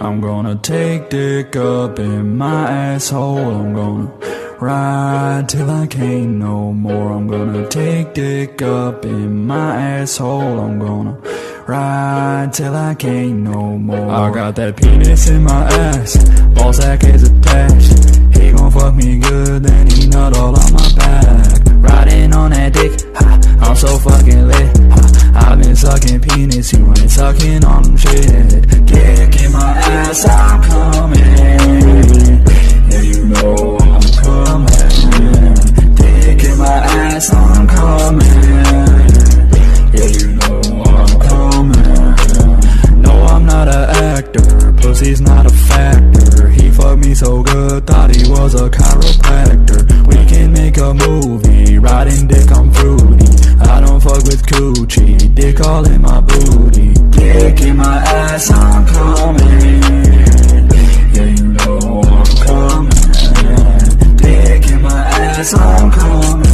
I'm gonna take dick up in my asshole. I'm gonna ride till I can't no more. I'm gonna take dick up in my asshole. I'm gonna ride till I can't no more. I got that penis in my ass, ball sack is attached. He gon' fuck me good, then he nut all on my back. Riding on that dick, ha, I'm so fucking lit. Ha, I've been sucking penis, you ain't sucking on them shit. Ass, I'm coming. Yeah, you know I'm coming. Dick in my ass, I'm coming. Yeah, you know I'm coming. No, I'm not an actor. Pussy's not a factor. He fucked me so good, thought he was a chiropractor. We can make a movie, riding dick, I'm fruity. I don't fuck with coochie, dick all in my booty. Dick in my ass, I'm my I'm coming.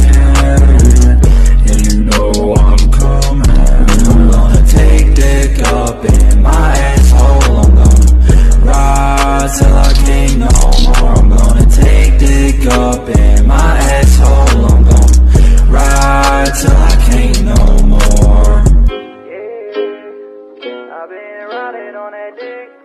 Yeah, you know I'm coming. I'm gonna take dick up in my asshole. I'm gonna ride till I can't no more. I'm gonna take dick up in my asshole. I'm gonna ride till I can't no more. Yeah, I've been riding on that dick.